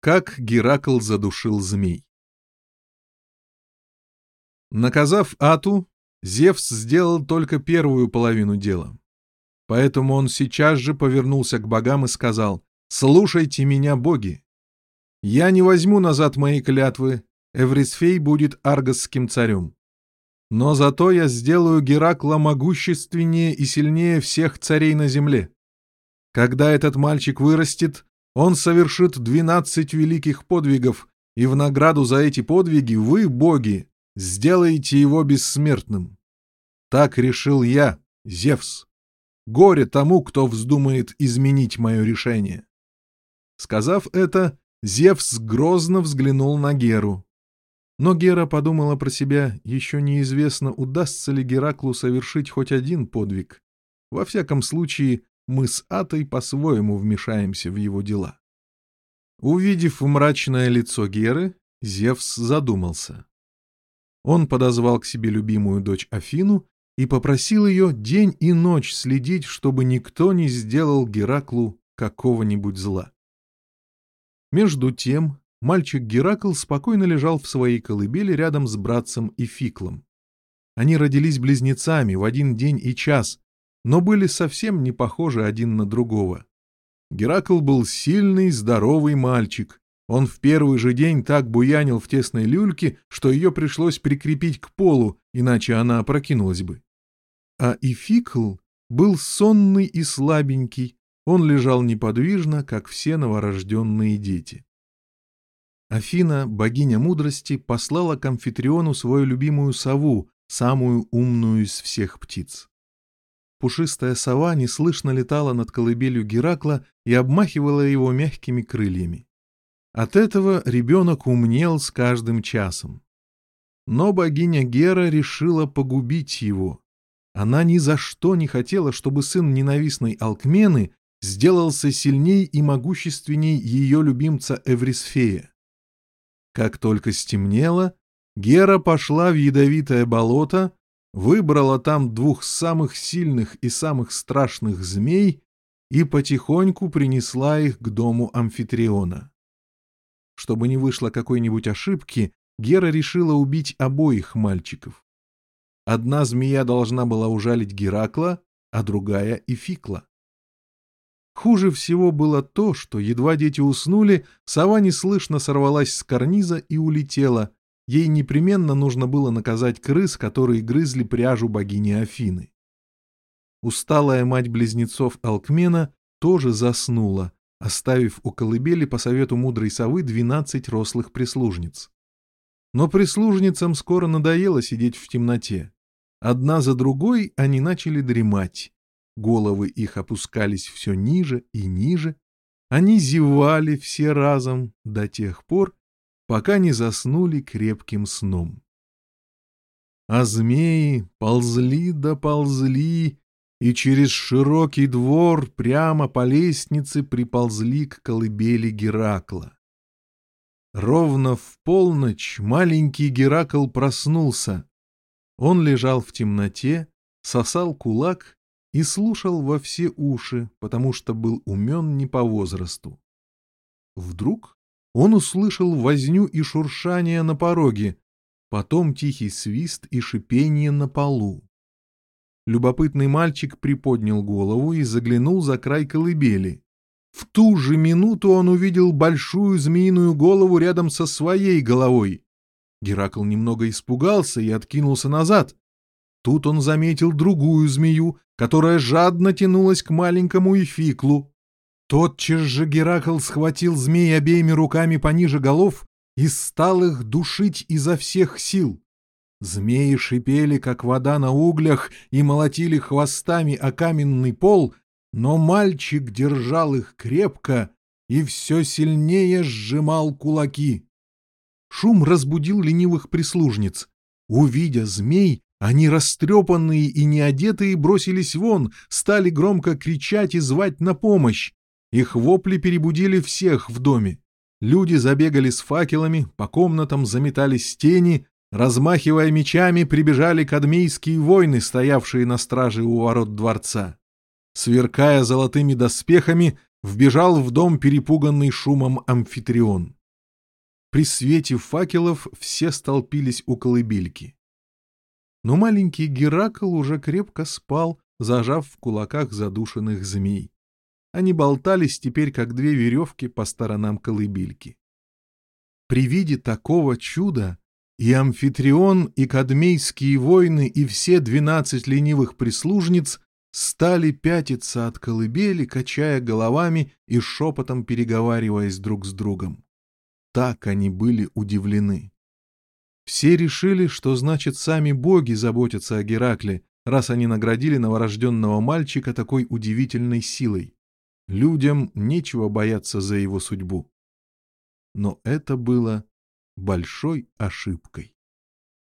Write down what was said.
Как Геракл задушил змей. Наказав Ату, Зевс сделал только первую половину дела. Поэтому он сейчас же повернулся к богам и сказал «Слушайте меня, боги! Я не возьму назад мои клятвы, Эврисфей будет аргосским царем. Но зато я сделаю Геракла могущественнее и сильнее всех царей на земле. Когда этот мальчик вырастет, он совершит двенадцать великих подвигов, и в награду за эти подвиги вы, боги, сделаете его бессмертным. Так решил я, Зевс. Горе тому, кто вздумает изменить мое решение. Сказав это, Зевс грозно взглянул на Геру. Но Гера подумала про себя, еще неизвестно, удастся ли Гераклу совершить хоть один подвиг. Во всяком случае, мы с Атой по-своему вмешаемся в его дела. Увидев мрачное лицо Геры, Зевс задумался. Он подозвал к себе любимую дочь Афину и попросил ее день и ночь следить, чтобы никто не сделал Гераклу какого-нибудь зла. Между тем мальчик Геракл спокойно лежал в своей колыбели рядом с братцем и Фиклом. Они родились близнецами в один день и час, но были совсем не похожи один на другого. Геракл был сильный, здоровый мальчик. Он в первый же день так буянил в тесной люльке, что ее пришлось прикрепить к полу, иначе она опрокинулась бы. А Ификл был сонный и слабенький, он лежал неподвижно, как все новорожденные дети. Афина, богиня мудрости, послала Камфитриону свою любимую сову, самую умную из всех птиц. Пушистая сова неслышно летала над колыбелью Геракла и обмахивала его мягкими крыльями. От этого ребенок умнел с каждым часом. Но богиня Гера решила погубить его. Она ни за что не хотела, чтобы сын ненавистной Алкмены сделался сильней и могущественней ее любимца Эврисфея. Как только стемнело, Гера пошла в ядовитое болото, выбрала там двух самых сильных и самых страшных змей и потихоньку принесла их к дому амфитриона. Чтобы не вышло какой-нибудь ошибки, Гера решила убить обоих мальчиков. Одна змея должна была ужалить Геракла, а другая — и Фикла. Хуже всего было то, что едва дети уснули, сова неслышно сорвалась с карниза и улетела, Ей непременно нужно было наказать крыс, которые грызли пряжу богини Афины. Усталая мать близнецов Алкмена тоже заснула, оставив у колыбели по совету мудрой совы 12 рослых прислужниц. Но прислужницам скоро надоело сидеть в темноте. Одна за другой они начали дремать. Головы их опускались все ниже и ниже. Они зевали все разом до тех пор, пока не заснули крепким сном. А змеи ползли да ползли, и через широкий двор прямо по лестнице приползли к колыбели Геракла. Ровно в полночь маленький Геракл проснулся. Он лежал в темноте, сосал кулак и слушал во все уши, потому что был умен не по возрасту. Вдруг он услышал возню и шуршание на пороге, потом тихий свист и шипение на полу. Любопытный мальчик приподнял голову и заглянул за край колыбели. В ту же минуту он увидел большую змеиную голову рядом со своей головой. Геракл немного испугался и откинулся назад. Тут он заметил другую змею, которая жадно тянулась к маленькому эфиклу. Тот же Геракл схватил змей обеими руками пониже голов и стал их душить изо всех сил. Змеи шипели, как вода на углях, и молотили хвостами о каменный пол, но мальчик держал их крепко и все сильнее сжимал кулаки. Шум разбудил ленивых прислужниц. Увидя змей, они, растрепанные и неодетые, бросились вон, стали громко кричать и звать на помощь. Их вопли перебудили всех в доме. Люди забегали с факелами, по комнатам заметались тени, размахивая мечами, прибежали кадмейские воины, стоявшие на страже у ворот дворца. Сверкая золотыми доспехами, вбежал в дом перепуганный шумом амфитрион. При свете факелов все столпились у колыбельки. Но маленький Геракл уже крепко спал, зажав в кулаках задушенных змей. Они болтались теперь, как две веревки по сторонам колыбельки. При виде такого чуда и амфитрион, и кадмейские воины и все двенадцать ленивых прислужниц стали пятиться от колыбели, качая головами и шепотом переговариваясь друг с другом. Так они были удивлены. Все решили, что значит сами боги заботятся о Геракле, раз они наградили новорожденного мальчика такой удивительной силой. Людям нечего бояться за его судьбу. Но это было большой ошибкой.